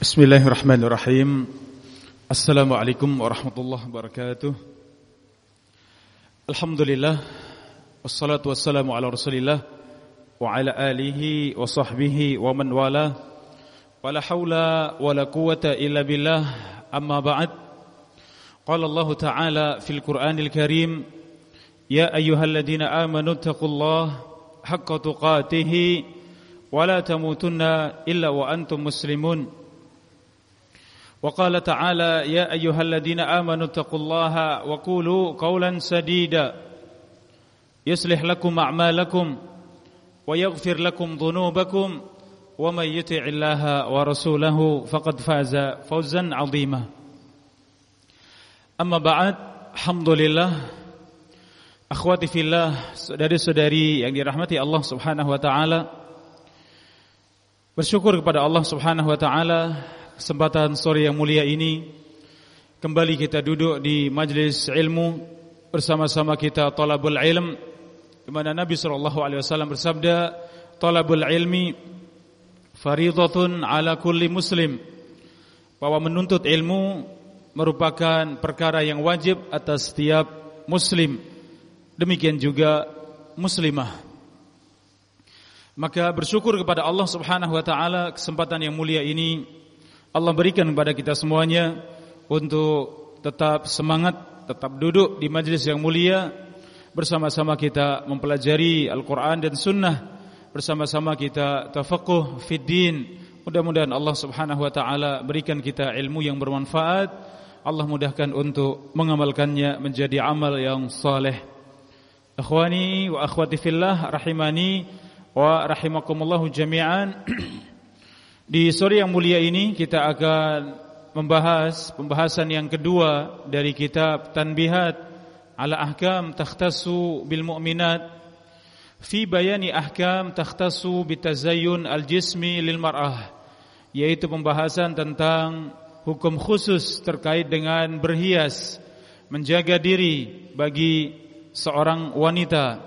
بسم الله الرحمن الرحيم السلام عليكم ورحمه الله وبركاته الحمد لله والصلاه والسلام على رسول الله وعلى اله وصحبه ومن والاه ولا حول ولا قوه الا بالله اما بعد قال الله تعالى في القران الكريم يا ايها الذين امنوا اتقوا الله حق تقاته ولا تموتن الا وأنتم مسلمون وقال تعالى يا أيها الذين آمنوا اتقوا الله وقولوا قولا سديدا. يصلح لكم أعمالكم ويغفر لكم ذنوبكم ومن يطع الله ورسوله فقد فاز فوزا عظيما. أما بعد الحمد لله Akhwati fillah, saudari-saudari yang dirahmati Allah Subhanahu wa taala. Bersyukur kepada Allah Subhanahu wa taala kesempatan sore yang mulia ini kembali kita duduk di majlis ilmu bersama-sama kita talabul ilm di mana Nabi sallallahu alaihi wasallam bersabda talabul ilmi faridatun ala kulli muslim. Bahwa menuntut ilmu merupakan perkara yang wajib atas setiap muslim. Demikian juga muslimah. Maka bersyukur kepada Allah Subhanahu wa taala kesempatan yang mulia ini Allah berikan kepada kita semuanya untuk tetap semangat, tetap duduk di majlis yang mulia bersama-sama kita mempelajari Al-Qur'an dan Sunnah, bersama-sama kita tafaqquh fid din. Mudah-mudahan Allah Subhanahu wa taala berikan kita ilmu yang bermanfaat. Allah mudahkan untuk mengamalkannya menjadi amal yang saleh. Ikhwani wa akhwati fillah rahimani wa rahimakumullah jami'an. Di sore yang mulia ini kita akan membahas pembahasan yang kedua dari kitab Tanbihat ala ahkam takhtassu bil mu'minat. Fi bayani ahkam takhtassu bitazayyun al jismi lil mar'ah yaitu pembahasan tentang hukum khusus terkait dengan berhias menjaga diri bagi seorang wanita.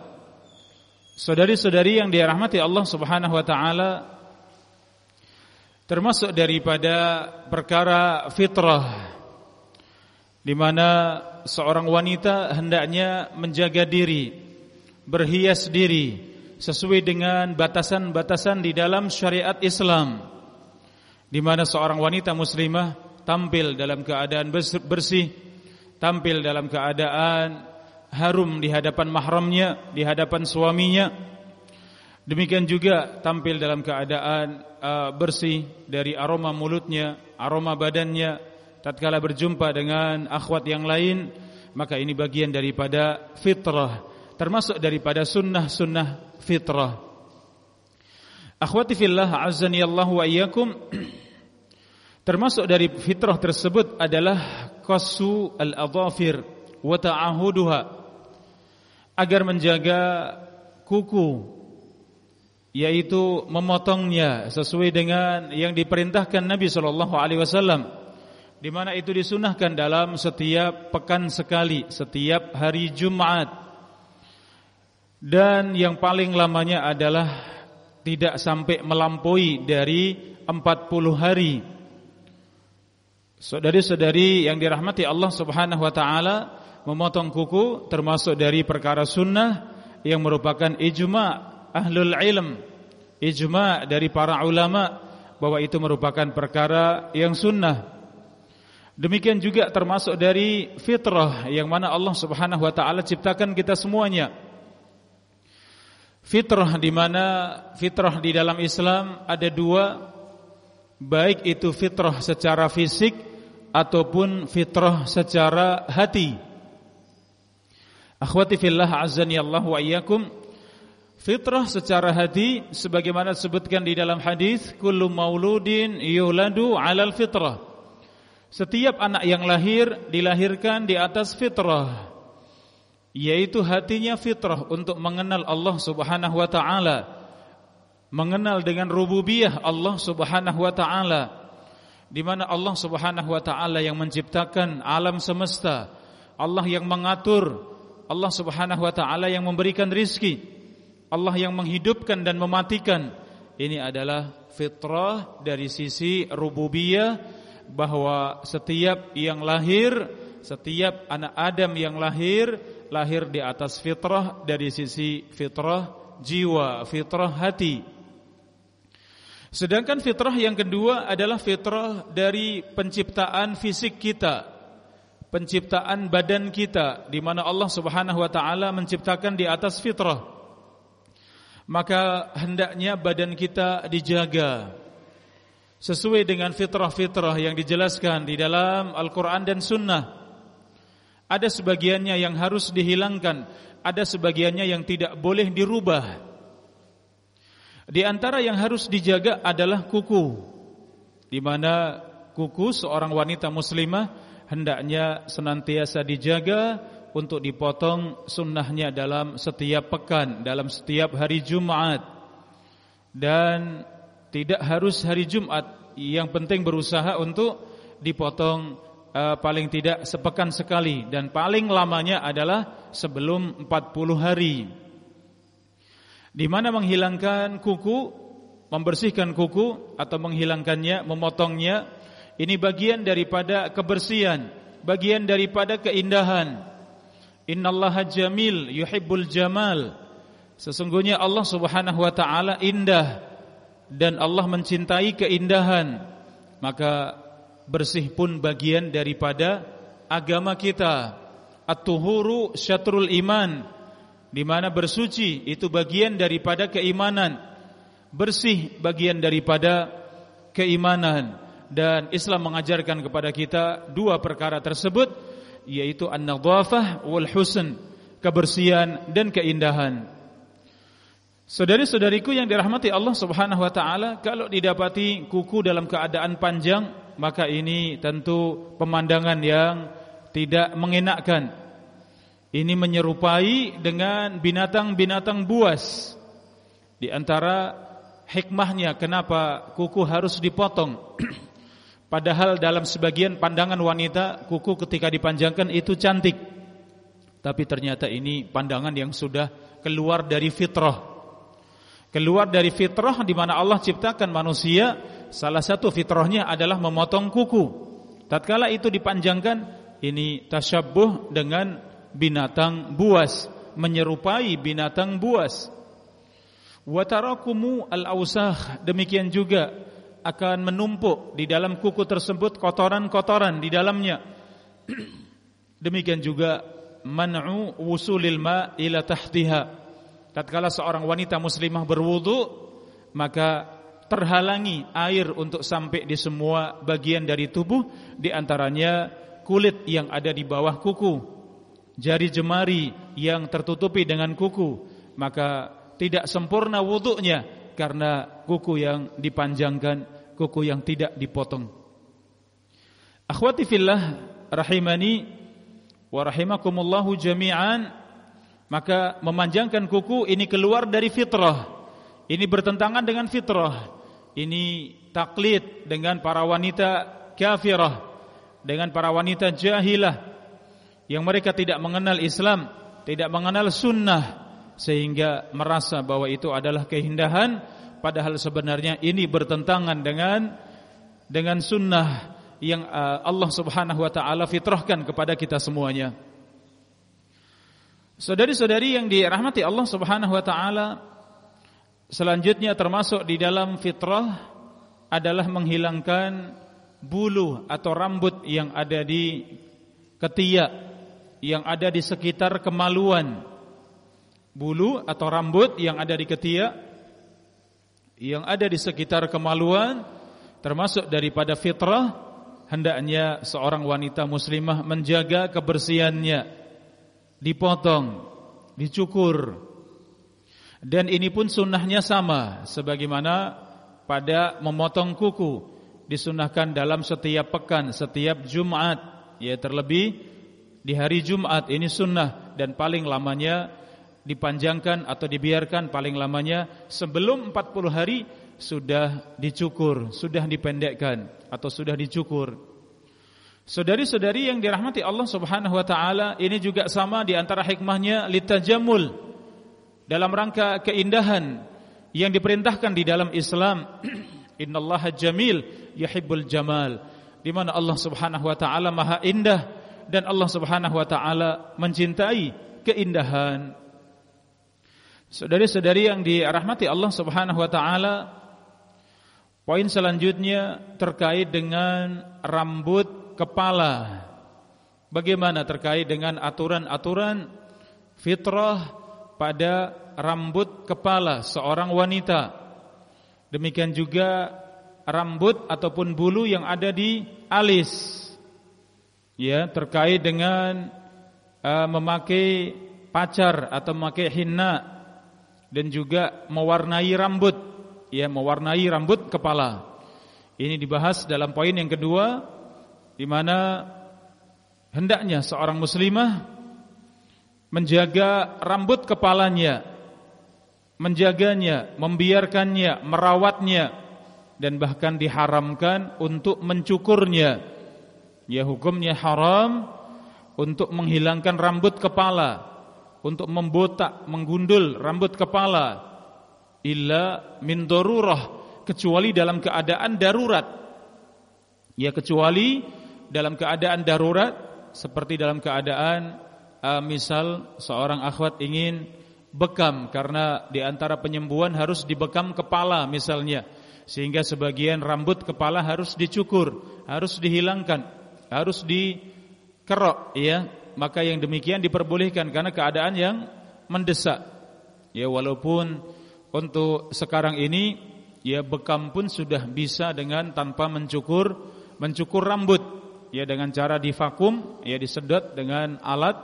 Saudari-saudari yang dirahmati Allah Subhanahu wa taala termasuk daripada perkara fitrah di mana seorang wanita hendaknya menjaga diri, berhias diri sesuai dengan batasan-batasan di dalam syariat Islam. Di mana seorang wanita muslimah tampil dalam keadaan bersih, tampil dalam keadaan harum di hadapan mahramnya, di hadapan suaminya. Demikian juga tampil dalam keadaan uh, bersih dari aroma mulutnya, aroma badannya tatkala berjumpa dengan akhwat yang lain, maka ini bagian daripada fitrah, termasuk daripada sunnah-sunnah fitrah. Akhwati fillah azani wa iyyakum termasuk dari fitrah tersebut adalah qasu al-adhafir wa ta'ahuduha agar menjaga kuku yaitu memotongnya sesuai dengan yang diperintahkan Nabi sallallahu alaihi wasallam di mana itu disunahkan dalam setiap pekan sekali, setiap hari Jumat. Dan yang paling lamanya adalah tidak sampai melampaui dari 40 hari. Saudari-saudari yang dirahmati Allah Subhanahu wa taala, memotong kuku termasuk dari perkara sunnah yang merupakan ijma' ahlul ilm ijma dari para ulama bahwa itu merupakan perkara yang sunnah. Demikian juga termasuk dari fitrah yang mana Allah Subhanahu wa taala ciptakan kita semuanya. Fitrah di mana fitrah di dalam Islam ada dua. Baik itu fitrah secara fisik ataupun fitrah secara hati. Akhwati fillah Allah wa iyyakum Fitrah secara hati sebagaimana disebutkan di dalam hadis kullu mauludin yuladu 'alal fitrah. Setiap anak yang lahir dilahirkan di atas fitrah yaitu hatinya fitrah untuk mengenal Allah Subhanahu wa taala, mengenal dengan rububiyah Allah Subhanahu wa taala di mana Allah Subhanahu wa taala yang menciptakan alam semesta, Allah yang mengatur, Allah Subhanahu wa taala yang memberikan rizki Allah yang menghidupkan dan mematikan ini adalah fitrah dari sisi rububiyah bahwa setiap yang lahir, setiap anak Adam yang lahir lahir di atas fitrah dari sisi fitrah jiwa, fitrah hati. Sedangkan fitrah yang kedua adalah fitrah dari penciptaan fisik kita. Penciptaan badan kita di mana Allah Subhanahu wa taala menciptakan di atas fitrah maka hendaknya badan kita dijaga sesuai dengan fitrah-fitrah yang dijelaskan di dalam Al-Quran dan Sunnah. Ada sebagiannya yang harus dihilangkan, ada sebagiannya yang tidak boleh dirubah. Di antara yang harus dijaga adalah kuku, di mana kuku seorang wanita muslimah hendaknya senantiasa dijaga untuk dipotong sunnahnya dalam setiap pekan, dalam setiap hari Jumat. Dan tidak harus hari Jumat, yang penting berusaha untuk dipotong uh, paling tidak sepekan sekali dan paling lamanya adalah sebelum 40 hari. Di mana menghilangkan kuku, membersihkan kuku atau menghilangkannya, memotongnya, ini bagian daripada kebersihan, bagian daripada keindahan. Innallaha jamil yuhibbul jamal. Sesungguhnya Allah Subhanahu wa taala indah dan Allah mencintai keindahan. Maka bersih pun bagian daripada agama kita. At-tuhuru syatrul iman. Di mana bersuci itu bagian daripada keimanan. Bersih bagian daripada keimanan dan Islam mengajarkan kepada kita dua perkara tersebut yaitu an-nadhafah wal husn, kebersihan dan keindahan. Saudari-saudariku yang dirahmati Allah Subhanahu wa taala, kalau didapati kuku dalam keadaan panjang, maka ini tentu pemandangan yang tidak mengenakkan. Ini menyerupai dengan binatang-binatang buas. Di antara hikmahnya kenapa kuku harus dipotong Padahal dalam sebagian pandangan wanita kuku ketika dipanjangkan itu cantik. Tapi ternyata ini pandangan yang sudah keluar dari fitrah. Keluar dari fitrah di mana Allah ciptakan manusia, salah satu fitrahnya adalah memotong kuku. Tatkala itu dipanjangkan, ini tasyabbuh dengan binatang buas, menyerupai binatang buas. Watarakumu al-ausah, demikian juga akan menumpuk di dalam kuku tersebut kotoran-kotoran di dalamnya. Demikian juga man'u wusulil ma ila tahtiha. Tatkala seorang wanita muslimah berwudu, maka terhalangi air untuk sampai di semua bagian dari tubuh, di antaranya kulit yang ada di bawah kuku, jari jemari yang tertutupi dengan kuku, maka tidak sempurna wudunya karena kuku yang dipanjangkan, kuku yang tidak dipotong. Akhwati fillah rahimani wa rahimakumullahu jami'an, maka memanjangkan kuku ini keluar dari fitrah. Ini bertentangan dengan fitrah. Ini taklid dengan para wanita kafirah, dengan para wanita jahilah yang mereka tidak mengenal Islam, tidak mengenal sunnah sehingga merasa bahwa itu adalah keindahan padahal sebenarnya ini bertentangan dengan dengan sunnah yang uh, Allah Subhanahu wa taala fitrahkan kepada kita semuanya. Saudari-saudari yang dirahmati Allah Subhanahu wa taala, selanjutnya termasuk di dalam fitrah adalah menghilangkan bulu atau rambut yang ada di ketiak, yang ada di sekitar kemaluan bulu atau rambut yang ada di ketiak yang ada di sekitar kemaluan termasuk daripada fitrah hendaknya seorang wanita muslimah menjaga kebersihannya dipotong dicukur. Dan ini pun sunnahnya sama sebagaimana pada memotong kuku disunahkan dalam setiap pekan setiap Jumat. Ya terlebih di hari Jumat ini sunnah dan paling lamanya dipanjangkan atau dibiarkan paling lamanya sebelum 40 hari sudah dicukur, sudah dipendekkan atau sudah dicukur. Saudari-saudari yang dirahmati Allah Subhanahu wa taala, ini juga sama di antara hikmahnya litajamul dalam rangka keindahan yang diperintahkan di dalam Islam innallaha jamil yuhibbul jamal di mana Allah Subhanahu wa taala maha indah dan Allah Subhanahu wa taala mencintai keindahan Saudari-saudari yang dirahmati Allah Subhanahu wa taala, poin selanjutnya terkait dengan rambut kepala. Bagaimana terkait dengan aturan-aturan fitrah pada rambut kepala seorang wanita. Demikian juga rambut ataupun bulu yang ada di alis. Ya, terkait dengan uh, memakai pacar atau memakai hinna dan juga mewarnai rambut, ya mewarnai rambut kepala. Ini dibahas dalam poin yang kedua di mana hendaknya seorang muslimah menjaga rambut kepalanya, menjaganya, membiarkannya, merawatnya dan bahkan diharamkan untuk mencukurnya. Ya hukumnya haram untuk menghilangkan rambut kepala untuk membotak, menggundul rambut kepala. Illa min darurah kecuali dalam keadaan darurat. Ya kecuali dalam keadaan darurat seperti dalam keadaan uh, misal seorang akhwat ingin bekam karena di antara penyembuhan harus dibekam kepala misalnya. Sehingga sebagian rambut kepala harus dicukur, harus dihilangkan, harus dikerok ya maka yang demikian diperbolehkan karena keadaan yang mendesak. Ya walaupun untuk sekarang ini ya bekam pun sudah bisa dengan tanpa mencukur mencukur rambut ya dengan cara divakum ya disedot dengan alat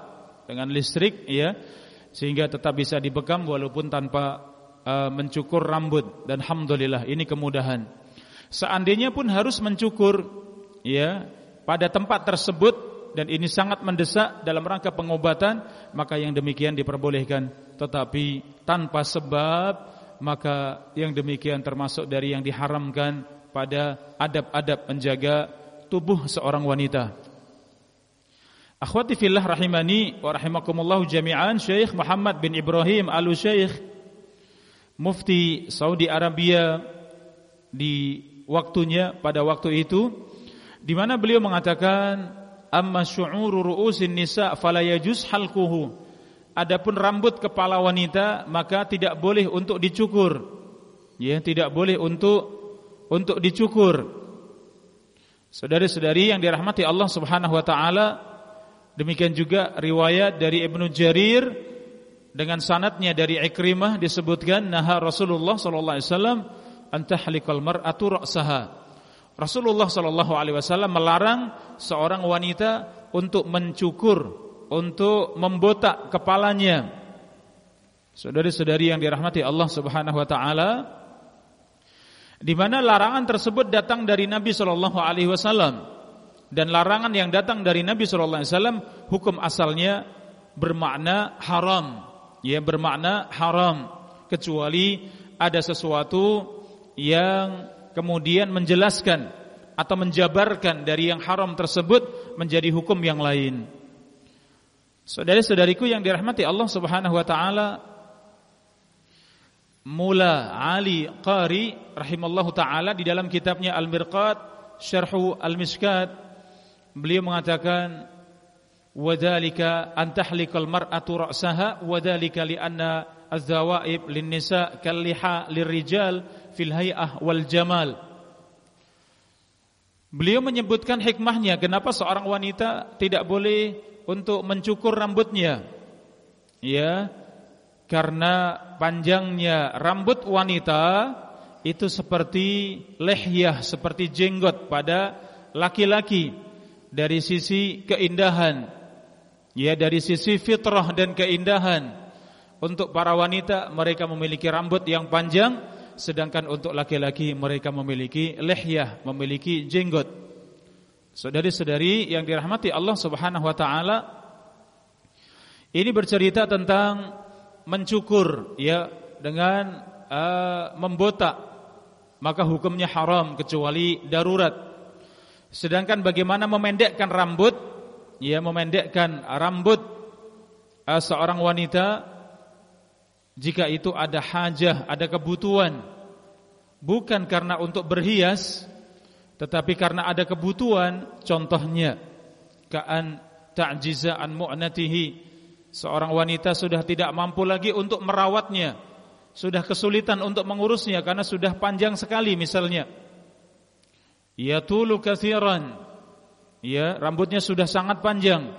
dengan listrik ya sehingga tetap bisa dibekam walaupun tanpa uh, mencukur rambut dan alhamdulillah ini kemudahan. Seandainya pun harus mencukur ya pada tempat tersebut dan ini sangat mendesak dalam rangka pengobatan maka yang demikian diperbolehkan tetapi tanpa sebab maka yang demikian termasuk dari yang diharamkan pada adab-adab menjaga tubuh seorang wanita. Akhwati fillah rahimani wa rahimakumullah jami'an Syekh Muhammad bin Ibrahim Al-Syekh Mufti Saudi Arabia di waktunya pada waktu itu di mana beliau mengatakan amma syu'uru ru'usin nisa fala yajuz halquhu. Adapun rambut kepala wanita maka tidak boleh untuk dicukur. Ya tidak boleh untuk untuk dicukur. Saudari-saudari yang dirahmati Allah Subhanahu wa taala demikian juga riwayat dari Ibnu Jarir dengan sanatnya dari Ikrimah disebutkan naha Rasulullah sallallahu alaihi wasallam antahlikal mar'atu ra'saha Rasulullah Shallallahu Alaihi Wasallam melarang seorang wanita untuk mencukur, untuk membotak kepalanya. Saudari-saudari yang dirahmati Allah Subhanahu Wa Taala, di mana larangan tersebut datang dari Nabi Shallallahu Alaihi Wasallam. Dan larangan yang datang dari Nabi Shallallahu Alaihi Wasallam hukum asalnya bermakna haram, ya bermakna haram. Kecuali ada sesuatu yang kemudian menjelaskan atau menjabarkan dari yang haram tersebut menjadi hukum yang lain. Saudari-saudariku yang dirahmati Allah Subhanahu wa taala, Mula Ali Qari rahimallahu taala di dalam kitabnya Al-Mirqat Syarhu Al-Mishkat beliau mengatakan wadhalika an tahlikal mar'atu ra'saha wadhalika li anna az-zawaib lin-nisa kal-liha lir-rijal fil hay'ah wal jamal. Beliau menyebutkan hikmahnya kenapa seorang wanita tidak boleh untuk mencukur rambutnya. Ya, karena panjangnya rambut wanita itu seperti lehyah, seperti jenggot pada laki-laki dari sisi keindahan. Ya, dari sisi fitrah dan keindahan. Untuk para wanita mereka memiliki rambut yang panjang sedangkan untuk laki-laki mereka memiliki lehyah, memiliki jenggot. Saudari-saudari yang dirahmati Allah Subhanahu wa taala, ini bercerita tentang mencukur ya dengan uh, membotak maka hukumnya haram kecuali darurat. Sedangkan bagaimana memendekkan rambut ya memendekkan rambut uh, seorang wanita jika itu ada hajah, ada kebutuhan bukan karena untuk berhias tetapi karena ada kebutuhan contohnya kaan ta'jiza an mu'natihi seorang wanita sudah tidak mampu lagi untuk merawatnya sudah kesulitan untuk mengurusnya karena sudah panjang sekali misalnya. Ya tulu katsiran ya rambutnya sudah sangat panjang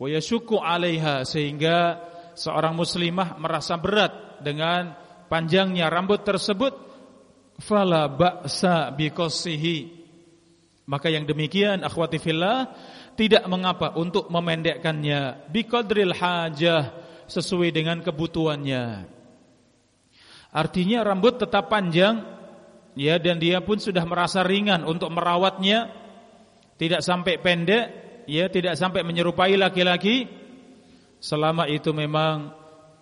wa yashukku 'alaiha sehingga seorang muslimah merasa berat dengan panjangnya rambut tersebut fala ba'sa biqassihi. Maka yang demikian akhwati fillah tidak mengapa untuk memendekkannya biqadril hajah sesuai dengan kebutuhannya. Artinya rambut tetap panjang ya dan dia pun sudah merasa ringan untuk merawatnya. Tidak sampai pendek ya tidak sampai menyerupai laki-laki selama itu memang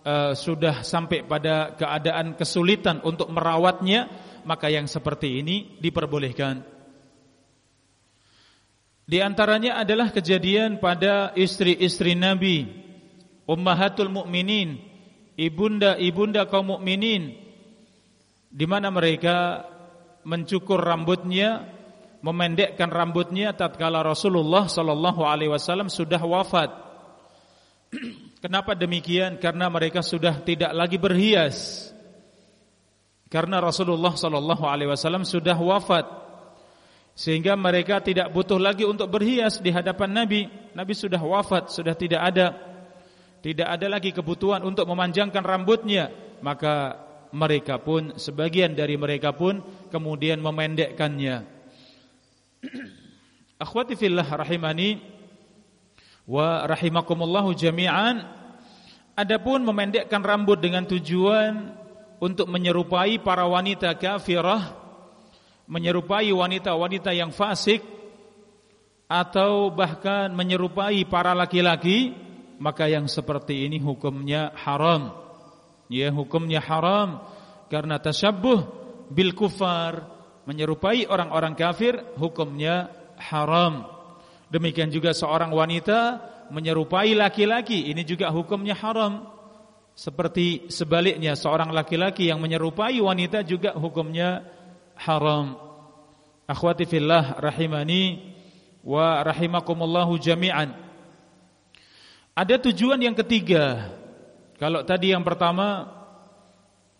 uh, sudah sampai pada keadaan kesulitan untuk merawatnya, maka yang seperti ini diperbolehkan. Di antaranya adalah kejadian pada istri-istri Nabi, ummahatul mukminin, ibunda-ibunda kaum mukminin di mana mereka mencukur rambutnya, memendekkan rambutnya tatkala Rasulullah sallallahu alaihi wasallam sudah wafat. Kenapa demikian? Karena mereka sudah tidak lagi berhias. Karena Rasulullah sallallahu alaihi wasallam sudah wafat. Sehingga mereka tidak butuh lagi untuk berhias di hadapan Nabi. Nabi sudah wafat, sudah tidak ada tidak ada lagi kebutuhan untuk memanjangkan rambutnya, maka mereka pun sebagian dari mereka pun kemudian memendekkannya. Akhwati fillah rahimani wa rahimakumullahu jami'an. Adapun memendekkan rambut dengan tujuan untuk menyerupai para wanita kafirah menyerupai wanita-wanita yang fasik atau bahkan menyerupai para laki-laki maka yang seperti ini hukumnya haram. Ya hukumnya haram. Karena tasyabbuh bil kufar menyerupai orang-orang kafir hukumnya haram Demikian juga seorang wanita menyerupai laki-laki, ini juga hukumnya haram. Seperti sebaliknya seorang laki-laki yang menyerupai wanita juga hukumnya haram. Akhwati fillah rahimani wa rahimakumullahu jami'an. Ada tujuan yang ketiga. Kalau tadi yang pertama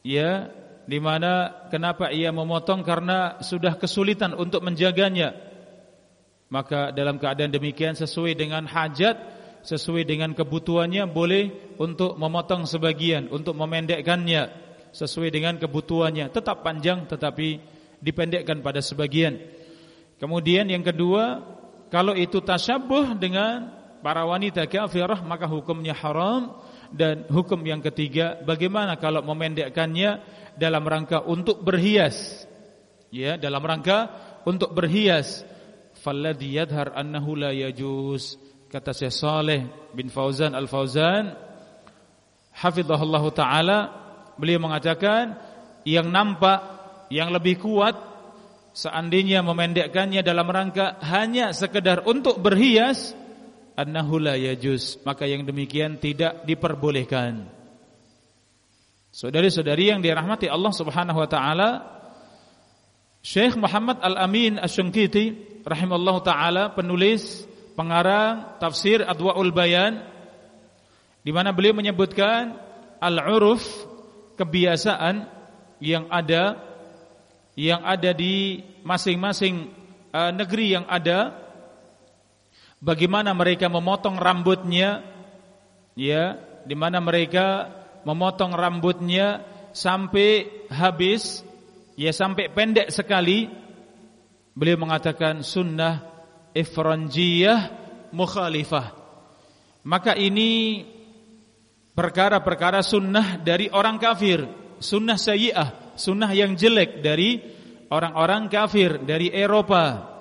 ya di mana kenapa ia memotong karena sudah kesulitan untuk menjaganya maka dalam keadaan demikian sesuai dengan hajat, sesuai dengan kebutuhannya boleh untuk memotong sebagian, untuk memendekkannya sesuai dengan kebutuhannya. Tetap panjang tetapi dipendekkan pada sebagian. Kemudian yang kedua, kalau itu tasyabuh dengan para wanita kafirah maka hukumnya haram dan hukum yang ketiga bagaimana kalau memendekkannya dalam rangka untuk berhias ya dalam rangka untuk berhias falladhi yadhar annahu la yajuz. Kata Syekh Saleh bin Fauzan Al-Fauzan hafizahullah taala beliau mengatakan yang nampak yang lebih kuat seandainya memendekkannya dalam rangka hanya sekedar untuk berhias annahu la yajuz. Maka yang demikian tidak diperbolehkan. Saudari-saudari yang dirahmati Allah Subhanahu wa taala Syekh Muhammad Al-Amin Asy-Syunkiti rahimallahu taala penulis pengarang tafsir Adwaul Bayan di mana beliau menyebutkan al-uruf kebiasaan yang ada yang ada di masing-masing uh, negeri yang ada bagaimana mereka memotong rambutnya ya di mana mereka memotong rambutnya sampai habis ya sampai pendek sekali Beliau mengatakan sunnah ifranjiyah mukhalifah. Maka ini perkara-perkara sunnah dari orang kafir, sunnah sayyi'ah, sunnah yang jelek dari orang-orang kafir dari Eropa.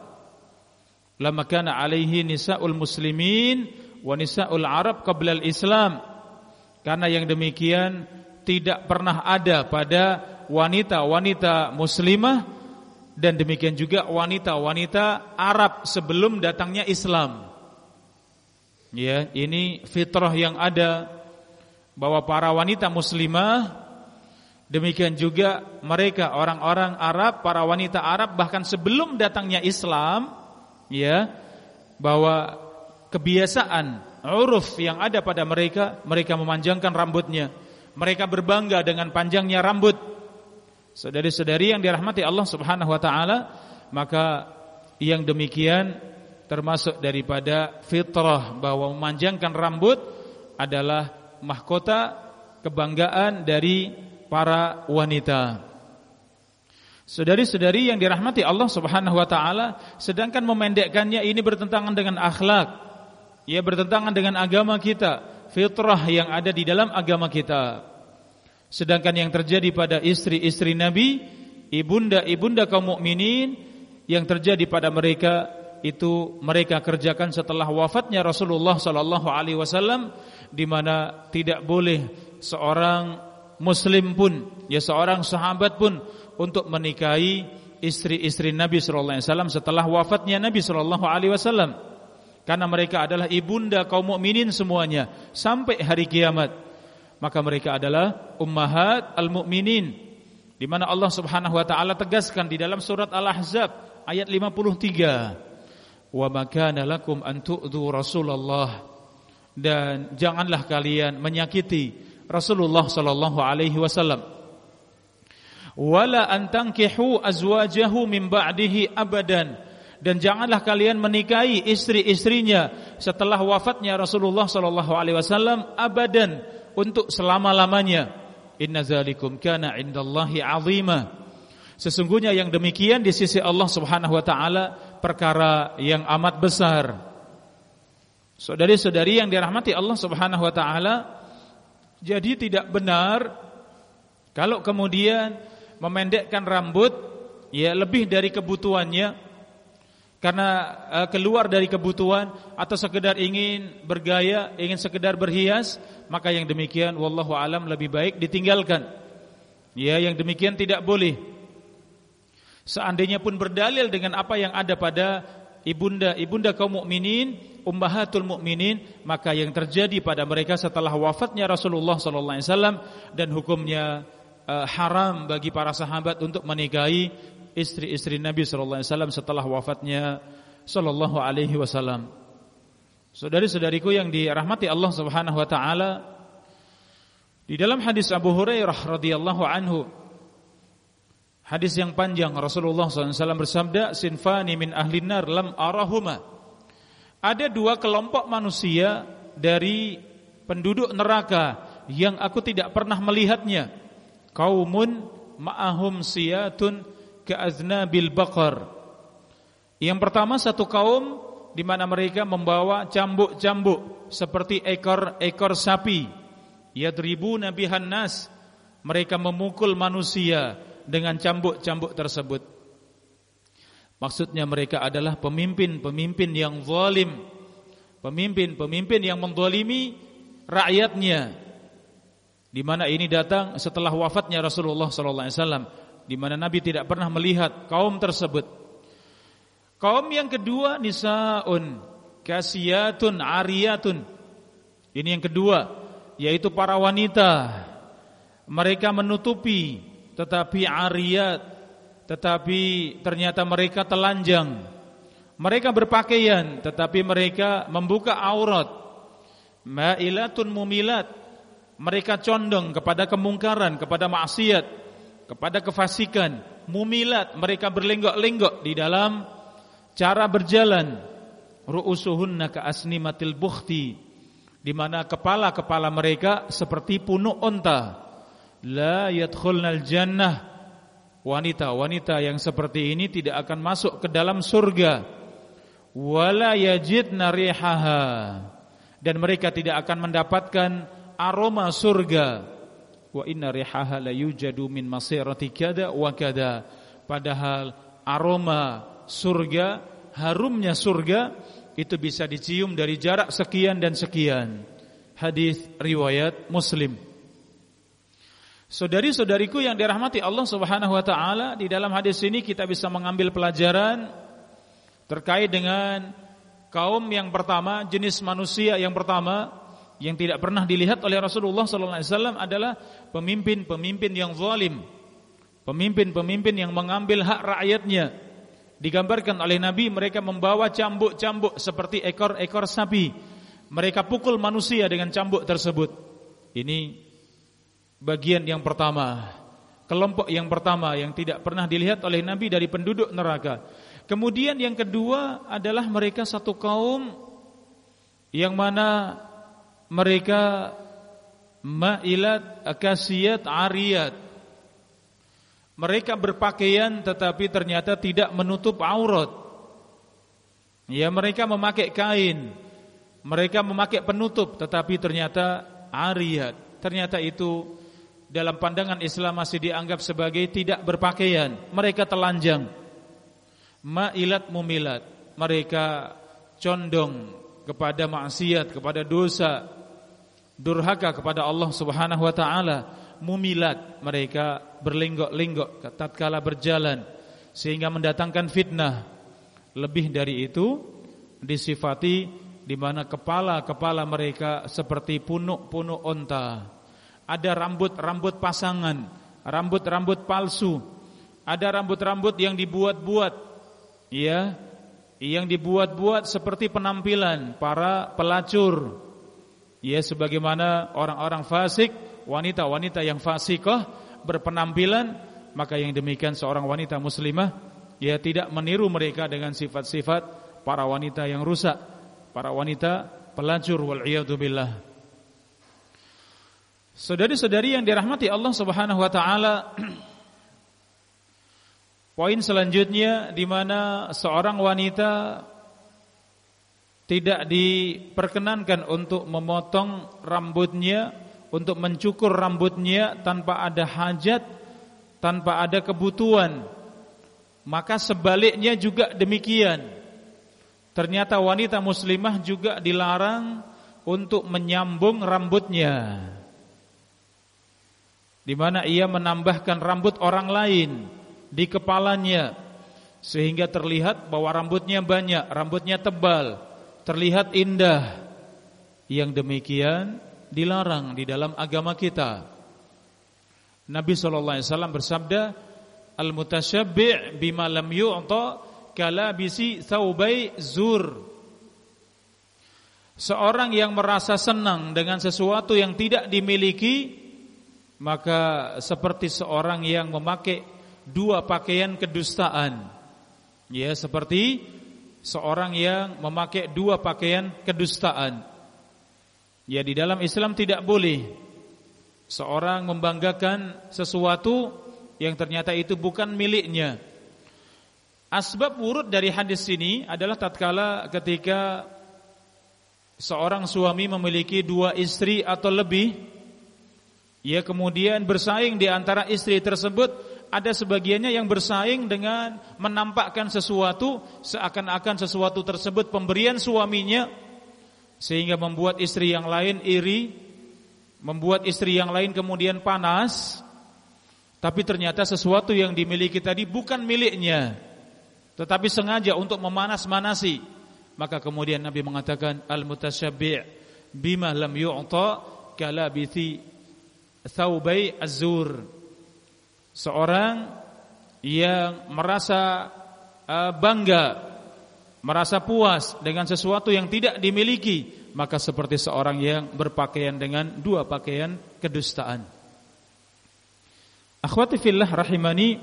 Lama kana alaihi nisa'ul muslimin wa nisa'ul arab qabla al-islam. Karena yang demikian tidak pernah ada pada wanita-wanita muslimah dan demikian juga wanita-wanita Arab sebelum datangnya Islam. Ya, ini fitrah yang ada bahwa para wanita muslimah demikian juga mereka orang-orang Arab, para wanita Arab bahkan sebelum datangnya Islam ya bahwa kebiasaan uruf yang ada pada mereka mereka memanjangkan rambutnya mereka berbangga dengan panjangnya rambut saudari-saudari yang dirahmati Allah Subhanahu wa taala maka yang demikian termasuk daripada fitrah bahwa memanjangkan rambut adalah mahkota kebanggaan dari para wanita. Saudari-saudari yang dirahmati Allah Subhanahu wa taala, sedangkan memendekkannya ini bertentangan dengan akhlak. Ia bertentangan dengan agama kita, fitrah yang ada di dalam agama kita. Sedangkan yang terjadi pada istri-istri Nabi, ibunda-ibunda kaum mukminin yang terjadi pada mereka itu mereka kerjakan setelah wafatnya Rasulullah sallallahu alaihi wasallam di mana tidak boleh seorang muslim pun ya seorang sahabat pun untuk menikahi istri-istri Nabi sallallahu alaihi wasallam setelah wafatnya Nabi sallallahu alaihi wasallam. Karena mereka adalah ibunda kaum mukminin semuanya sampai hari kiamat maka mereka adalah ummahat al-mukminin di mana Allah Subhanahu wa taala tegaskan di dalam surat Al-Ahzab ayat 53 wa makana lakum an tu'dhu Rasulullah. Dan janganlah kalian menyakiti Rasulullah sallallahu alaihi wasallam. Wala an tankihu azwajahu min ba'dihi abadan. Dan janganlah kalian menikahi istri-istrinya setelah wafatnya Rasulullah sallallahu alaihi wasallam abadan untuk selama-lamanya. Inna zalikum kana indallahi azima. Sesungguhnya yang demikian di sisi Allah Subhanahu wa taala perkara yang amat besar. Saudari-saudari yang dirahmati Allah Subhanahu wa taala jadi tidak benar kalau kemudian memendekkan rambut ya lebih dari kebutuhannya karena uh, keluar dari kebutuhan atau sekedar ingin bergaya, ingin sekedar berhias, maka yang demikian wallahu alam lebih baik ditinggalkan. Ya, yang demikian tidak boleh. Seandainya pun berdalil dengan apa yang ada pada ibunda ibunda kaum mukminin, ummahatul mukminin, maka yang terjadi pada mereka setelah wafatnya Rasulullah sallallahu alaihi wasallam dan hukumnya uh, haram bagi para sahabat untuk menikahi istri-istri Nabi sallallahu alaihi wasallam setelah wafatnya sallallahu alaihi wasallam. Saudari-saudariku yang dirahmati Allah Subhanahu wa taala, di dalam hadis Abu Hurairah radhiyallahu anhu Hadis yang panjang Rasulullah SAW bersabda Sinfani min ahlin nar lam arahuma Ada dua kelompok manusia Dari penduduk neraka Yang aku tidak pernah melihatnya kaumun ma'ahum siyatun ka'aznabil baqar. Yang pertama satu kaum di mana mereka membawa cambuk-cambuk seperti ekor-ekor sapi. Yadribuna bihan nas. Mereka memukul manusia dengan cambuk-cambuk tersebut. Maksudnya mereka adalah pemimpin-pemimpin yang zalim. Pemimpin-pemimpin yang mendolimi rakyatnya di mana ini datang setelah wafatnya Rasulullah sallallahu alaihi wasallam di mana Nabi tidak pernah melihat kaum tersebut. Kaum yang kedua nisaun kasiyatun ariyatun. Ini yang kedua yaitu para wanita. Mereka menutupi tetapi ariyat tetapi ternyata mereka telanjang. Mereka berpakaian tetapi mereka membuka aurat. Ma'ilatun mumilat mereka condong kepada kemungkaran, kepada maksiat, kepada kefasikan, mumilat, mereka berlenggok-lenggok di dalam cara berjalan. Ru'usuhunna ka asnimatil bukhti di mana kepala-kepala mereka seperti punuk unta. La yadkhulnal jannah. Wanita-wanita yang seperti ini tidak akan masuk ke dalam surga. Wala yajidna rihaha. Dan mereka tidak akan mendapatkan aroma surga. Wa inna rihaha la yujadu min masirati kada wa kada. Padahal aroma surga, harumnya surga itu bisa dicium dari jarak sekian dan sekian. Hadis riwayat Muslim. Saudari-saudariku yang dirahmati Allah Subhanahu wa taala, di dalam hadis ini kita bisa mengambil pelajaran terkait dengan kaum yang pertama, jenis manusia yang pertama yang tidak pernah dilihat oleh Rasulullah sallallahu alaihi wasallam adalah pemimpin-pemimpin yang zalim. Pemimpin-pemimpin yang mengambil hak rakyatnya. Digambarkan oleh Nabi mereka membawa cambuk-cambuk seperti ekor-ekor sapi. Mereka pukul manusia dengan cambuk tersebut. Ini bagian yang pertama. Kelompok yang pertama yang tidak pernah dilihat oleh Nabi dari penduduk neraka. Kemudian yang kedua adalah mereka satu kaum yang mana mereka ma'ilat akasiyat ariyat. Mereka berpakaian tetapi ternyata tidak menutup aurat. Ya mereka memakai kain. Mereka memakai penutup tetapi ternyata ariyat. Ternyata itu dalam pandangan Islam masih dianggap sebagai tidak berpakaian. Mereka telanjang ma'ilat mumilat mereka condong kepada maksiat kepada dosa durhaka kepada Allah Subhanahu wa taala mumilat mereka berlenggok-lenggok tatkala berjalan sehingga mendatangkan fitnah. Lebih dari itu disifati di mana kepala-kepala mereka seperti punuk-punuk onta. Ada rambut-rambut pasangan rambut-rambut palsu ada rambut-rambut yang dibuat-buat ya yang dibuat-buat seperti penampilan para pelacur. Ya sebagaimana orang-orang fasik wanita-wanita yang fasikah berpenampilan maka yang demikian seorang wanita muslimah ya tidak meniru mereka dengan sifat-sifat para wanita yang rusak para wanita pelacur wal billah. Saudari-saudari yang dirahmati Allah Subhanahu wa taala Poin selanjutnya di mana seorang wanita tidak diperkenankan untuk memotong rambutnya, untuk mencukur rambutnya tanpa ada hajat, tanpa ada kebutuhan. Maka sebaliknya juga demikian. Ternyata wanita muslimah juga dilarang untuk menyambung rambutnya. Di mana ia menambahkan rambut orang lain di kepalanya sehingga terlihat bahwa rambutnya banyak, rambutnya tebal, terlihat indah. Yang demikian dilarang di dalam agama kita. Nabi sallallahu alaihi wasallam bersabda, "Al-mutasyabbi' bima lam yu'ta kalabisi thawbai zur." Seorang yang merasa senang dengan sesuatu yang tidak dimiliki maka seperti seorang yang memakai dua pakaian kedustaan. Ya, seperti seorang yang memakai dua pakaian kedustaan. Ya, di dalam Islam tidak boleh seorang membanggakan sesuatu yang ternyata itu bukan miliknya. Asbab wurud dari hadis ini adalah tatkala ketika seorang suami memiliki dua istri atau lebih, ia kemudian bersaing di antara istri tersebut ada sebagiannya yang bersaing dengan menampakkan sesuatu seakan-akan sesuatu tersebut pemberian suaminya sehingga membuat istri yang lain iri, membuat istri yang lain kemudian panas. Tapi ternyata sesuatu yang dimiliki tadi bukan miliknya, tetapi sengaja untuk memanas-manasi. Maka kemudian Nabi mengatakan al-mutasyabbi' bima lam yu'ta kalabithi thawbai azur seorang yang merasa uh, bangga, merasa puas dengan sesuatu yang tidak dimiliki, maka seperti seorang yang berpakaian dengan dua pakaian kedustaan. Akhwati fillah rahimani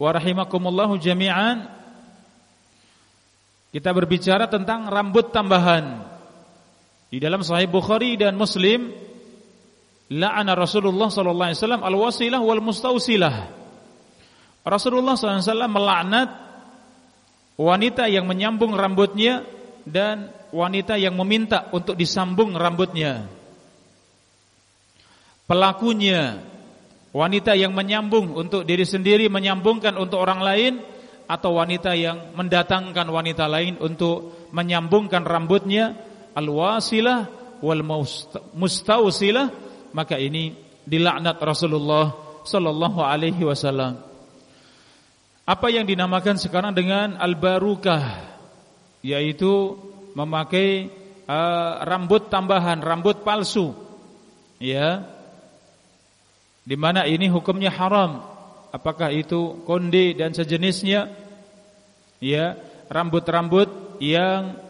wa rahimakumullahu jami'an. Kita berbicara tentang rambut tambahan. Di dalam Sahih Bukhari dan Muslim la'ana Rasulullah sallallahu alaihi wasallam al-wasilah wal mustausilah. Rasulullah sallallahu alaihi wasallam melaknat wanita yang menyambung rambutnya dan wanita yang meminta untuk disambung rambutnya. Pelakunya wanita yang menyambung untuk diri sendiri menyambungkan untuk orang lain atau wanita yang mendatangkan wanita lain untuk menyambungkan rambutnya al-wasilah wal mustausilah maka ini dilaknat Rasulullah sallallahu alaihi wasallam. Apa yang dinamakan sekarang dengan al-barukah yaitu memakai uh, rambut tambahan, rambut palsu. Ya. Di mana ini hukumnya haram. Apakah itu konde dan sejenisnya? Ya, rambut-rambut yang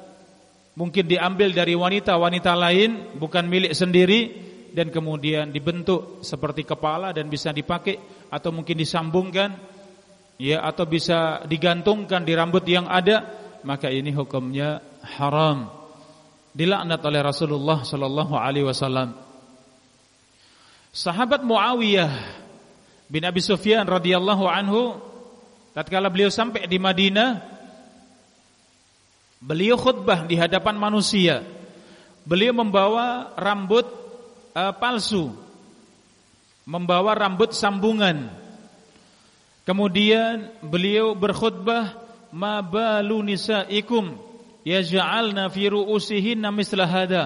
mungkin diambil dari wanita-wanita lain bukan milik sendiri dan kemudian dibentuk seperti kepala dan bisa dipakai atau mungkin disambungkan ya atau bisa digantungkan di rambut yang ada maka ini hukumnya haram dilaknat oleh Rasulullah sallallahu alaihi wasallam sahabat Muawiyah bin Abi Sufyan radhiyallahu anhu tatkala beliau sampai di Madinah Beliau khutbah di hadapan manusia. Beliau membawa rambut uh, palsu. Membawa rambut sambungan. Kemudian beliau berkhutbah ma balu nisaikum yaj'alna fi ru'usihinna misla hada.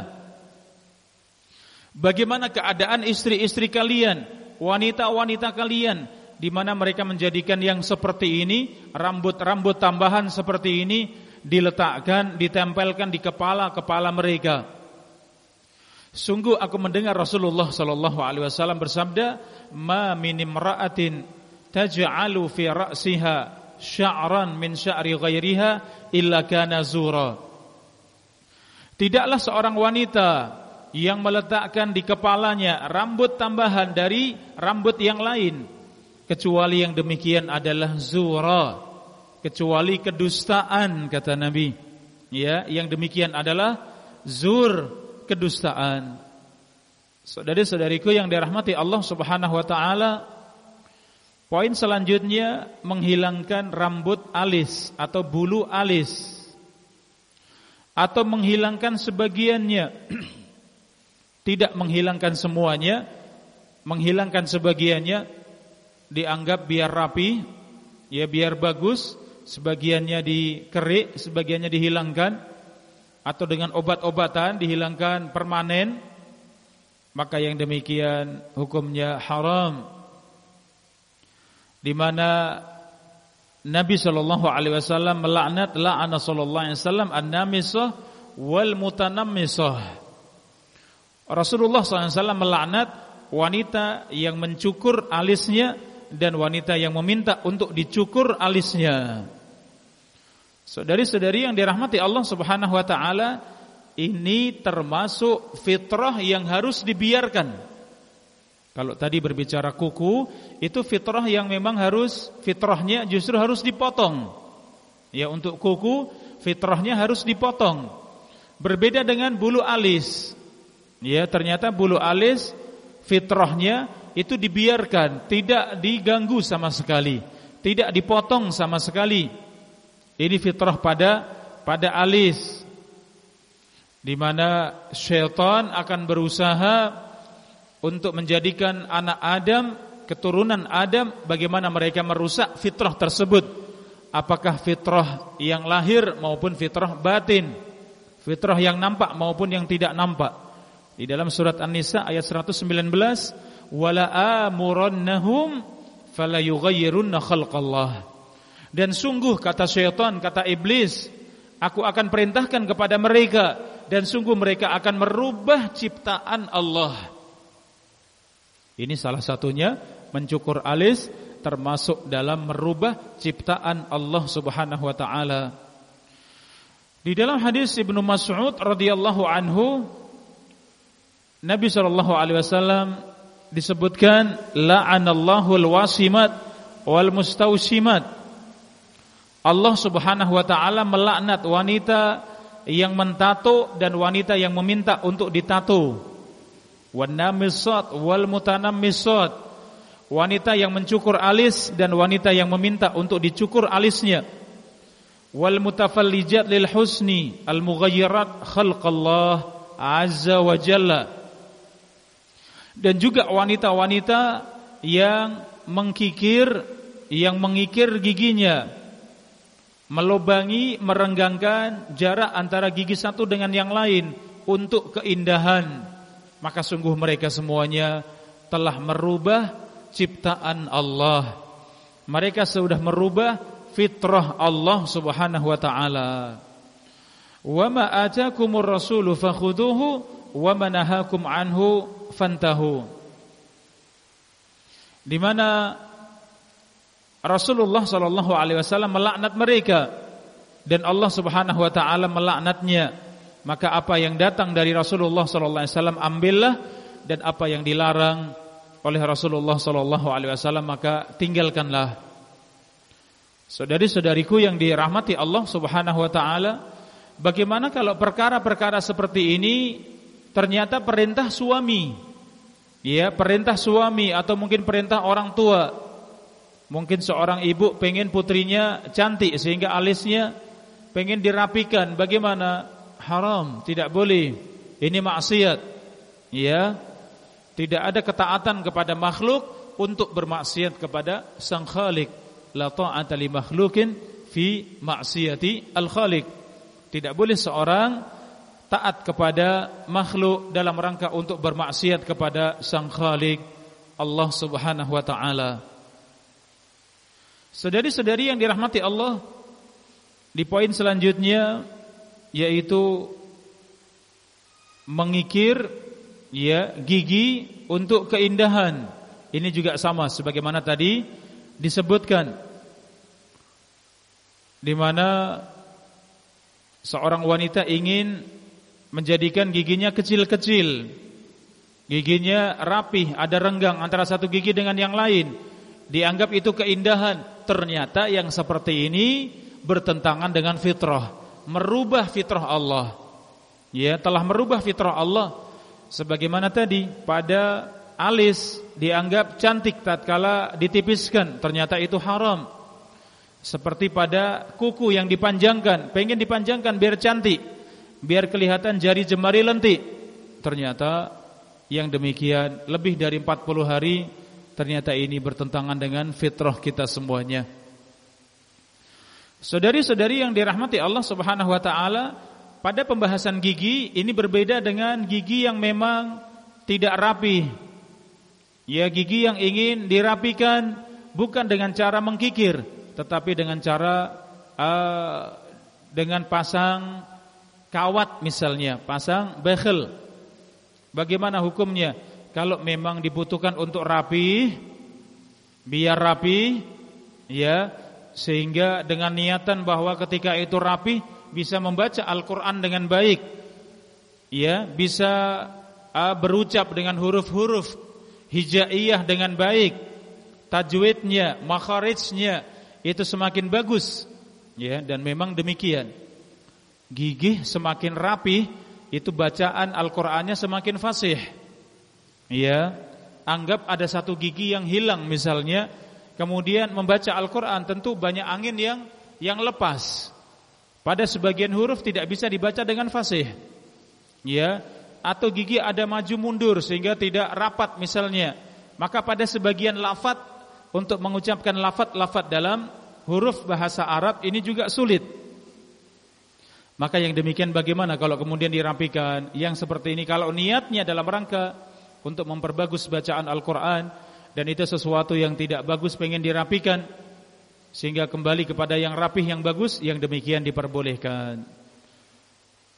Bagaimana keadaan istri-istri kalian, wanita-wanita kalian di mana mereka menjadikan yang seperti ini, rambut-rambut tambahan seperti ini diletakkan, ditempelkan di kepala-kepala mereka. Sungguh aku mendengar Rasulullah sallallahu alaihi wasallam bersabda, "Ma min imra'atin taj'alu fi ra'siha sya'ran min sya'ri ghairiha illa kana zura." Tidaklah seorang wanita yang meletakkan di kepalanya rambut tambahan dari rambut yang lain kecuali yang demikian adalah zura kecuali kedustaan kata Nabi. Ya, yang demikian adalah zur kedustaan. Saudari-saudariku yang dirahmati Allah Subhanahu wa taala, poin selanjutnya menghilangkan rambut alis atau bulu alis atau menghilangkan sebagiannya. Tidak menghilangkan semuanya, menghilangkan sebagiannya dianggap biar rapi, ya biar bagus sebagiannya dikerik, sebagiannya dihilangkan atau dengan obat-obatan dihilangkan permanen, maka yang demikian hukumnya haram. Di mana Nabi sallallahu alaihi wasallam melaknat la'ana sallallahu alaihi wasallam an-namisah wal mutanammisah. Rasulullah SAW melaknat wanita yang mencukur alisnya dan wanita yang meminta untuk dicukur alisnya. Saudari-saudari yang dirahmati Allah Subhanahu wa taala, ini termasuk fitrah yang harus dibiarkan. Kalau tadi berbicara kuku, itu fitrah yang memang harus fitrahnya justru harus dipotong. Ya untuk kuku fitrahnya harus dipotong. Berbeda dengan bulu alis. Ya ternyata bulu alis fitrahnya itu dibiarkan, tidak diganggu sama sekali, tidak dipotong sama sekali. Ini fitrah pada pada alis di mana syaitan akan berusaha untuk menjadikan anak Adam, keturunan Adam bagaimana mereka merusak fitrah tersebut. Apakah fitrah yang lahir maupun fitrah batin? Fitrah yang nampak maupun yang tidak nampak. Di dalam surat An-Nisa ayat 119 wala amurannahum fala yughayyirunna khalqallah. Dan sungguh kata syaitan, kata iblis, aku akan perintahkan kepada mereka dan sungguh mereka akan merubah ciptaan Allah. Ini salah satunya mencukur alis termasuk dalam merubah ciptaan Allah Subhanahu wa taala. Di dalam hadis Ibnu Mas'ud radhiyallahu anhu Nabi sallallahu alaihi wasallam disebutkan la'anallahu al-wasimat wal mustausimat. Allah Subhanahu wa taala melaknat wanita yang mentato dan wanita yang meminta untuk ditato. Wan namisat wal mutanammisat. Wanita yang mencukur alis dan wanita yang meminta untuk dicukur alisnya. Wal mutafallijat lil husni al mughayyirat khalqallah azza wa jalla dan juga wanita-wanita yang mengkikir, yang mengikir giginya, melubangi, merenggangkan jarak antara gigi satu dengan yang lain untuk keindahan. Maka sungguh mereka semuanya telah merubah ciptaan Allah. Mereka sudah merubah fitrah Allah Subhanahu wa taala. Wa ma atakumur rasulu fakhuduhu wa anhu fantahu. Di mana Rasulullah sallallahu alaihi wasallam melaknat mereka dan Allah Subhanahu wa taala melaknatnya. Maka apa yang datang dari Rasulullah sallallahu alaihi wasallam ambillah dan apa yang dilarang oleh Rasulullah sallallahu alaihi wasallam maka tinggalkanlah. Saudari-saudariku yang dirahmati Allah Subhanahu wa taala, bagaimana kalau perkara-perkara seperti ini ternyata perintah suami. Ya, perintah suami atau mungkin perintah orang tua. Mungkin seorang ibu pengen putrinya cantik sehingga alisnya pengen dirapikan. Bagaimana? Haram, tidak boleh. Ini maksiat. Ya. Tidak ada ketaatan kepada makhluk untuk bermaksiat kepada Sang Khalik. La ta'ata li makhlukin fi maksiati al-Khaliq. Tidak boleh seorang taat kepada makhluk dalam rangka untuk bermaksiat kepada Sang Khalik Allah Subhanahu wa taala. Saudari-saudari yang dirahmati Allah, di poin selanjutnya yaitu mengikir ya gigi untuk keindahan. Ini juga sama sebagaimana tadi disebutkan di mana seorang wanita ingin menjadikan giginya kecil-kecil. Giginya rapih, ada renggang antara satu gigi dengan yang lain. Dianggap itu keindahan. Ternyata yang seperti ini bertentangan dengan fitrah, merubah fitrah Allah. Ya, telah merubah fitrah Allah. Sebagaimana tadi pada alis dianggap cantik tatkala ditipiskan, ternyata itu haram. Seperti pada kuku yang dipanjangkan, pengen dipanjangkan biar cantik, biar kelihatan jari jemari lentik. Ternyata yang demikian lebih dari 40 hari ternyata ini bertentangan dengan fitrah kita semuanya. Saudari-saudari yang dirahmati Allah Subhanahu wa taala, pada pembahasan gigi ini berbeda dengan gigi yang memang tidak rapi. Ya gigi yang ingin dirapikan bukan dengan cara mengkikir, tetapi dengan cara uh, dengan pasang kawat misalnya, pasang bekhel. Bagaimana hukumnya? Kalau memang dibutuhkan untuk rapi, biar rapi, ya, sehingga dengan niatan bahwa ketika itu rapi bisa membaca Al-Qur'an dengan baik. Ya, bisa uh, berucap dengan huruf-huruf hijaiyah dengan baik. Tajwidnya, makharijnya itu semakin bagus. Ya, dan memang demikian gigih semakin rapi, itu bacaan Al-Qur'annya semakin fasih. Ya, anggap ada satu gigi yang hilang misalnya, kemudian membaca Al-Qur'an tentu banyak angin yang yang lepas. Pada sebagian huruf tidak bisa dibaca dengan fasih. Ya, atau gigi ada maju mundur sehingga tidak rapat misalnya. Maka pada sebagian lafat untuk mengucapkan lafat-lafat dalam huruf bahasa Arab ini juga sulit. Maka yang demikian bagaimana kalau kemudian dirapikan Yang seperti ini kalau niatnya dalam rangka Untuk memperbagus bacaan Al-Quran Dan itu sesuatu yang tidak bagus pengen dirapikan Sehingga kembali kepada yang rapih yang bagus Yang demikian diperbolehkan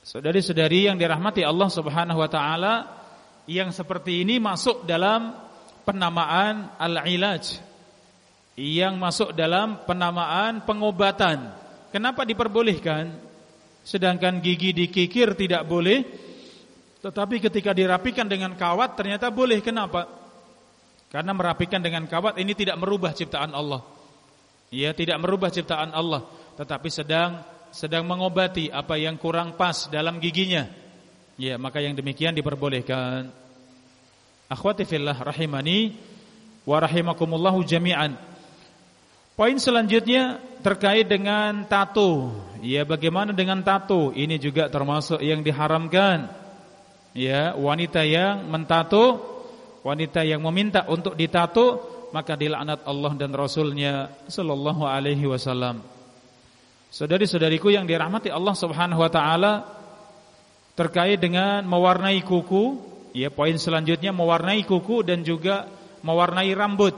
Saudari-saudari yang dirahmati Allah subhanahu wa ta'ala Yang seperti ini masuk dalam penamaan al-ilaj Yang masuk dalam penamaan pengobatan Kenapa diperbolehkan? Sedangkan gigi dikikir tidak boleh Tetapi ketika dirapikan dengan kawat ternyata boleh Kenapa? Karena merapikan dengan kawat ini tidak merubah ciptaan Allah Ya tidak merubah ciptaan Allah Tetapi sedang sedang mengobati apa yang kurang pas dalam giginya Ya maka yang demikian diperbolehkan Akhwati fillah rahimani Wa rahimakumullahu jami'an Poin selanjutnya terkait dengan tato. Ya, bagaimana dengan tato? Ini juga termasuk yang diharamkan. Ya, wanita yang mentato, wanita yang meminta untuk ditato, maka dilaknat Allah dan Rasulnya sallallahu alaihi wasallam. Saudari-saudariku yang dirahmati Allah Subhanahu wa taala terkait dengan mewarnai kuku, ya poin selanjutnya mewarnai kuku dan juga mewarnai rambut.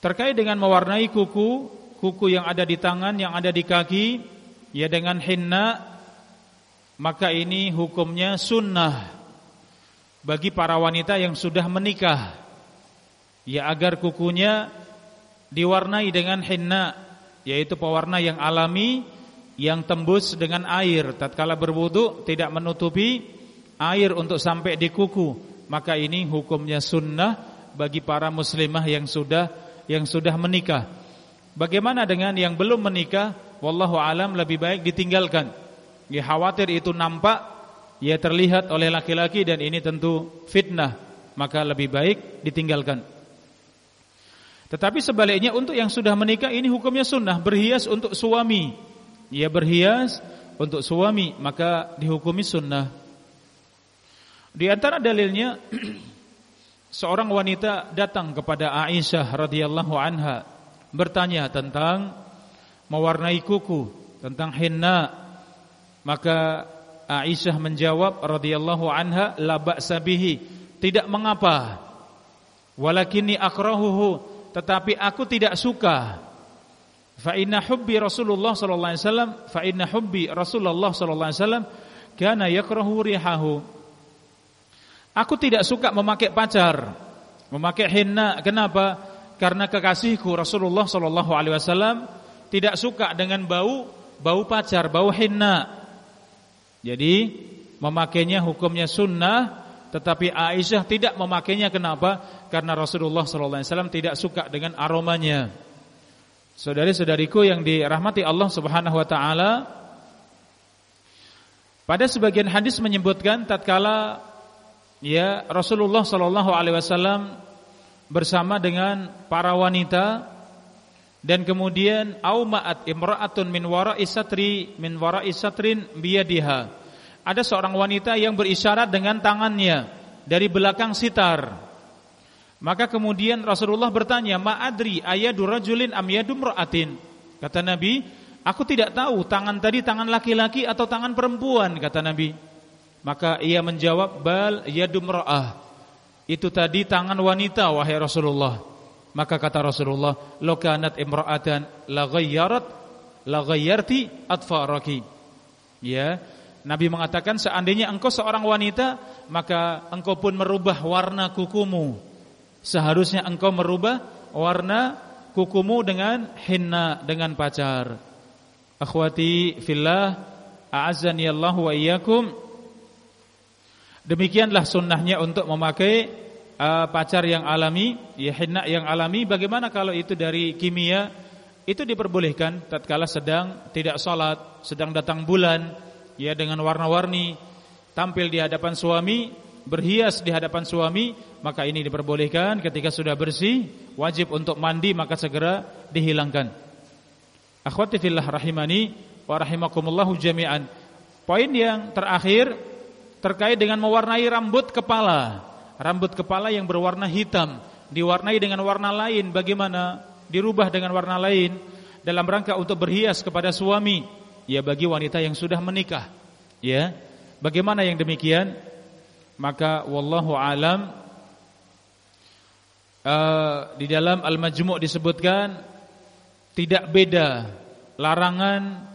Terkait dengan mewarnai kuku, kuku yang ada di tangan, yang ada di kaki, ya dengan hinna maka ini hukumnya sunnah bagi para wanita yang sudah menikah. Ya agar kukunya diwarnai dengan hinna yaitu pewarna yang alami yang tembus dengan air. Tatkala berwudu tidak menutupi air untuk sampai di kuku. Maka ini hukumnya sunnah bagi para muslimah yang sudah yang sudah menikah. Bagaimana dengan yang belum menikah? Wallahu alam lebih baik ditinggalkan ya khawatir itu nampak ya terlihat oleh laki-laki dan ini tentu fitnah maka lebih baik ditinggalkan tetapi sebaliknya untuk yang sudah menikah ini hukumnya sunnah berhias untuk suami. Ia berhias untuk suami maka dihukumi sunnah. Di antara dalilnya seorang wanita datang kepada Aisyah radhiyallahu anha bertanya tentang mewarnai kuku, tentang henna. Maka Aisyah menjawab radhiyallahu anha la ba'sa bihi, tidak mengapa. Walakinni akrahuhu tetapi aku tidak suka. Fa inna hubbi Rasulullah sallallahu alaihi wasallam fa inna hubbi Rasulullah sallallahu alaihi wasallam kana yakrahu rihahu. Aku tidak suka memakai pacar, memakai henna. Kenapa? Karena kekasihku Rasulullah sallallahu alaihi wasallam tidak suka dengan bau bau pacar, bau henna. Jadi memakainya hukumnya sunnah tetapi Aisyah tidak memakainya kenapa? Karena Rasulullah SAW tidak suka dengan aromanya. Saudari-saudariku yang dirahmati Allah Subhanahu wa taala, pada sebagian hadis menyebutkan tatkala ya Rasulullah sallallahu alaihi wasallam bersama dengan para wanita dan kemudian aumaat imra'atun min wara'i satri min wara'i satrin biyadiha ada seorang wanita yang berisyarat dengan tangannya dari belakang sitar. Maka kemudian Rasulullah bertanya, "Ma'adri ayadu rajulin am yadu mra'atin?" Kata Nabi, "Aku tidak tahu tangan tadi tangan laki-laki atau tangan perempuan," kata Nabi. Maka ia menjawab, "Bal yadu mra'ah." Itu tadi tangan wanita wahai Rasulullah. Maka kata Rasulullah, "Law kanat imra'atan la ghayyarat la ghayyarti atfaraki." Ya, Nabi mengatakan seandainya engkau seorang wanita maka engkau pun merubah warna kukumu. Seharusnya engkau merubah warna kukumu dengan hinna dengan pacar. Akhwati fillah, a'azzani Allah wa iyyakum. Demikianlah sunnahnya untuk memakai uh, pacar yang alami, ya hinna yang alami. Bagaimana kalau itu dari kimia? Itu diperbolehkan tatkala sedang tidak salat, sedang datang bulan ya dengan warna-warni tampil di hadapan suami, berhias di hadapan suami, maka ini diperbolehkan ketika sudah bersih, wajib untuk mandi maka segera dihilangkan. Akhwati fillah rahimani wa rahimakumullahu jami'an. Poin yang terakhir terkait dengan mewarnai rambut kepala. Rambut kepala yang berwarna hitam diwarnai dengan warna lain bagaimana? Dirubah dengan warna lain dalam rangka untuk berhias kepada suami ya bagi wanita yang sudah menikah. Ya. Bagaimana yang demikian? Maka wallahu alam uh, di dalam Al-Majmu' disebutkan tidak beda larangan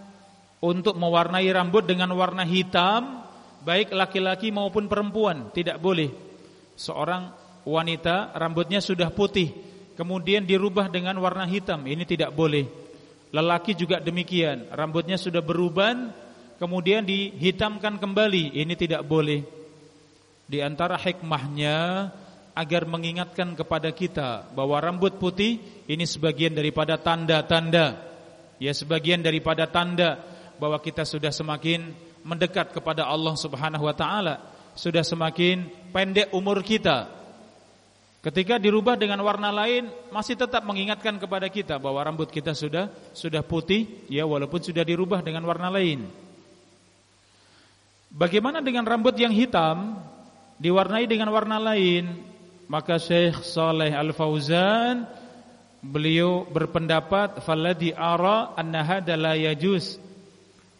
untuk mewarnai rambut dengan warna hitam baik laki-laki maupun perempuan tidak boleh. Seorang wanita rambutnya sudah putih kemudian dirubah dengan warna hitam ini tidak boleh. Lelaki juga demikian, rambutnya sudah beruban kemudian dihitamkan kembali. Ini tidak boleh. Di antara hikmahnya agar mengingatkan kepada kita bahwa rambut putih ini sebagian daripada tanda-tanda ya sebagian daripada tanda bahwa kita sudah semakin mendekat kepada Allah Subhanahu wa taala, sudah semakin pendek umur kita Ketika dirubah dengan warna lain masih tetap mengingatkan kepada kita bahwa rambut kita sudah sudah putih ya walaupun sudah dirubah dengan warna lain. Bagaimana dengan rambut yang hitam diwarnai dengan warna lain? Maka Syekh Saleh Al Fauzan beliau berpendapat falladhi ara anna hada la.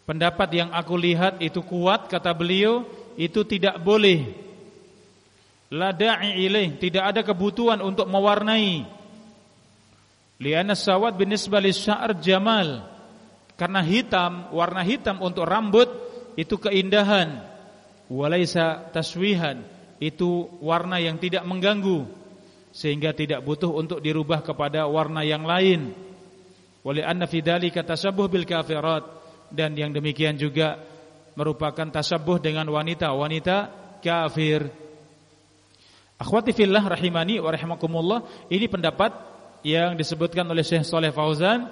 Pendapat yang aku lihat itu kuat kata beliau itu tidak boleh la da'i ilaih, tidak ada kebutuhan untuk mewarnai. Lianna sawad binisbah lisya'ar jamal. Karena hitam, warna hitam untuk rambut itu keindahan. Walaisa taswihan, itu warna yang tidak mengganggu sehingga tidak butuh untuk dirubah kepada warna yang lain. Wali anna fi dzalika tasabbuh bil kafirat dan yang demikian juga merupakan tasabbuh dengan wanita-wanita kafir. Akhwati fillah rahimani wa rahimakumullah, ini pendapat yang disebutkan oleh Syekh Saleh Fauzan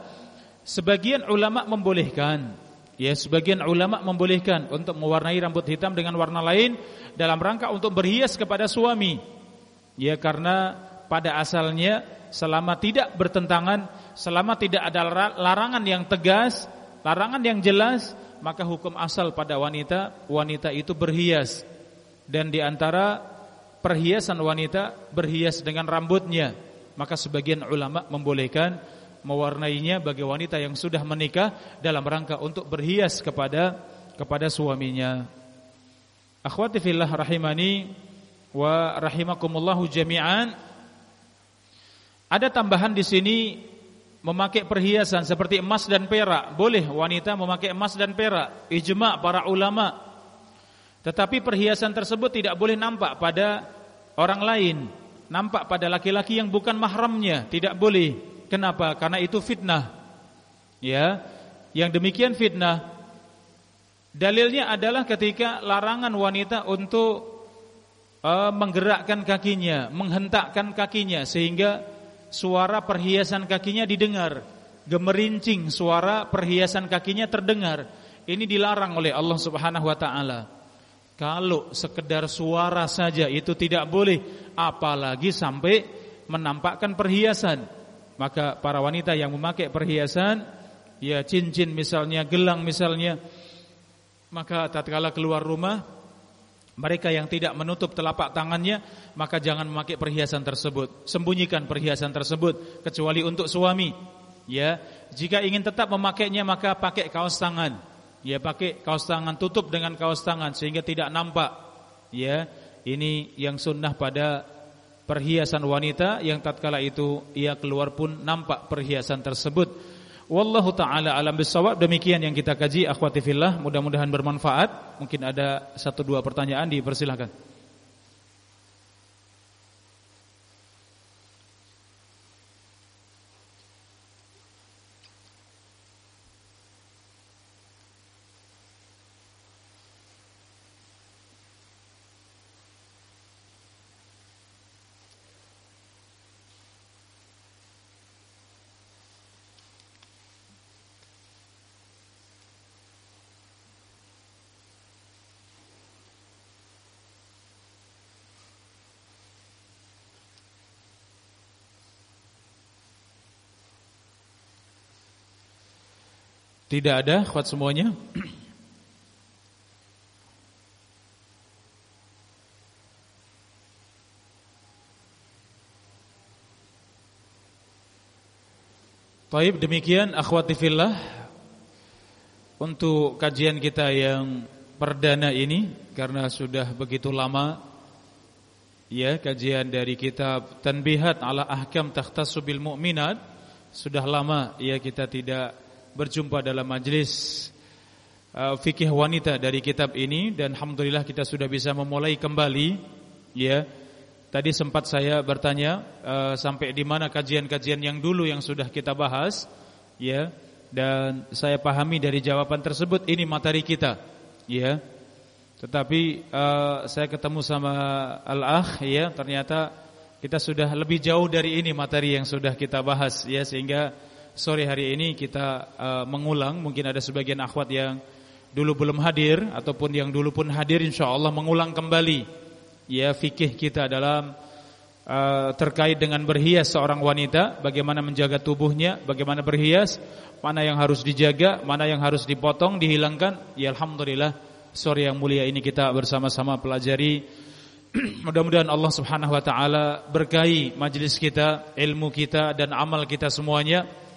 Sebagian ulama membolehkan Ya sebagian ulama membolehkan Untuk mewarnai rambut hitam dengan warna lain Dalam rangka untuk berhias kepada suami Ya karena pada asalnya Selama tidak bertentangan Selama tidak ada larangan yang tegas Larangan yang jelas Maka hukum asal pada wanita Wanita itu berhias Dan di antara perhiasan wanita Berhias dengan rambutnya Maka sebagian ulama membolehkan mewarnainya bagi wanita yang sudah menikah dalam rangka untuk berhias kepada kepada suaminya. Akhwati fillah rahimani wa rahimakumullahu jami'an. Ada tambahan di sini memakai perhiasan seperti emas dan perak. Boleh wanita memakai emas dan perak. Ijma' para ulama. Tetapi perhiasan tersebut tidak boleh nampak pada orang lain. Nampak pada laki-laki yang bukan mahramnya. Tidak boleh. Kenapa? Karena itu fitnah. Ya. Yang demikian fitnah dalilnya adalah ketika larangan wanita untuk uh, menggerakkan kakinya, menghentakkan kakinya sehingga suara perhiasan kakinya didengar, gemerincing suara perhiasan kakinya terdengar. Ini dilarang oleh Allah Subhanahu wa taala. Kalau sekedar suara saja itu tidak boleh, apalagi sampai menampakkan perhiasan maka para wanita yang memakai perhiasan ya cincin misalnya, gelang misalnya, maka tatkala keluar rumah mereka yang tidak menutup telapak tangannya maka jangan memakai perhiasan tersebut. Sembunyikan perhiasan tersebut kecuali untuk suami. Ya, jika ingin tetap memakainya maka pakai kaos tangan. Ya, pakai kaos tangan tutup dengan kaos tangan sehingga tidak nampak. Ya, ini yang sunnah pada perhiasan wanita yang tatkala itu ia keluar pun nampak perhiasan tersebut. Wallahu taala alam bisawab. Demikian yang kita kaji akhwati fillah, mudah-mudahan bermanfaat. Mungkin ada satu dua pertanyaan dipersilahkan. Tidak ada kuat semuanya. Taib demikian akhwati fillah. Untuk kajian kita yang perdana ini Karena sudah begitu lama Ya kajian dari kitab Tanbihat ala ahkam tahtasubil mu'minat Sudah lama ya kita tidak berjumpa dalam majlis uh, fikih wanita dari kitab ini dan alhamdulillah kita sudah bisa memulai kembali ya. Tadi sempat saya bertanya uh, sampai di mana kajian-kajian yang dulu yang sudah kita bahas ya dan saya pahami dari jawaban tersebut ini materi kita ya. Tetapi uh, saya ketemu sama al-akh ya ternyata kita sudah lebih jauh dari ini materi yang sudah kita bahas ya sehingga sore hari ini kita uh, mengulang. Mungkin ada sebagian akhwat yang dulu belum hadir ataupun yang dulu pun hadir insyaallah mengulang kembali. Ya fikih kita dalam uh, terkait dengan berhias seorang wanita bagaimana menjaga tubuhnya bagaimana berhias mana yang harus dijaga mana yang harus dipotong dihilangkan. Ya alhamdulillah sore yang mulia ini kita bersama-sama pelajari. Mudah-mudahan Allah Subhanahu wa taala berkahi majelis kita, ilmu kita dan amal kita semuanya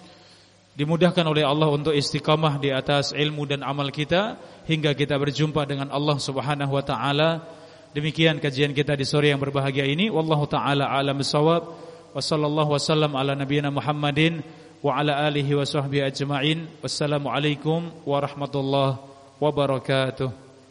dimudahkan oleh Allah untuk istiqamah di atas ilmu dan amal kita hingga kita berjumpa dengan Allah Subhanahu wa taala. Demikian kajian kita di sore yang berbahagia ini. Wallahu taala alam bisawab. Wassallallahu wasallam ala nabiyyina Muhammadin wa ala alihi wa sahbihi ajma'in. Wassalamualaikum warahmatullahi wabarakatuh.